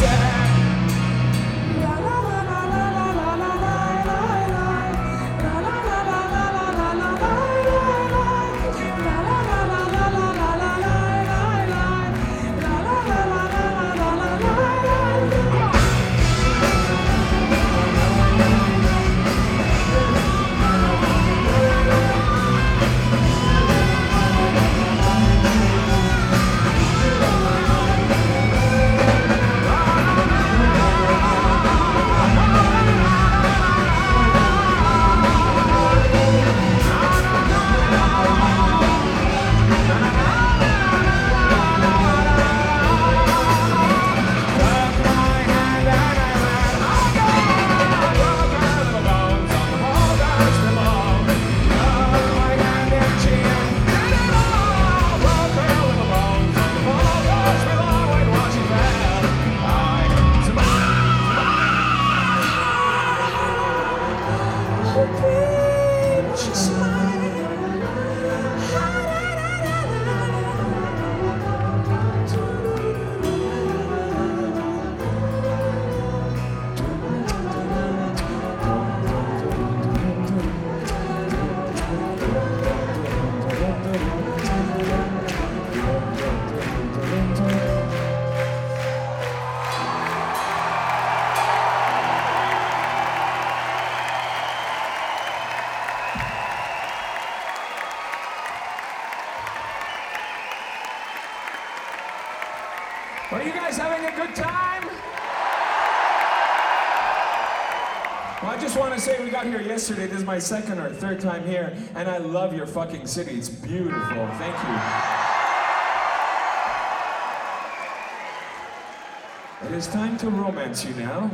for what he Are you guys having a good time? Well, I just want to say we got here yesterday. This is my second or third time here, and I love your fucking city. It's beautiful. Thank you. It is time to romance you now.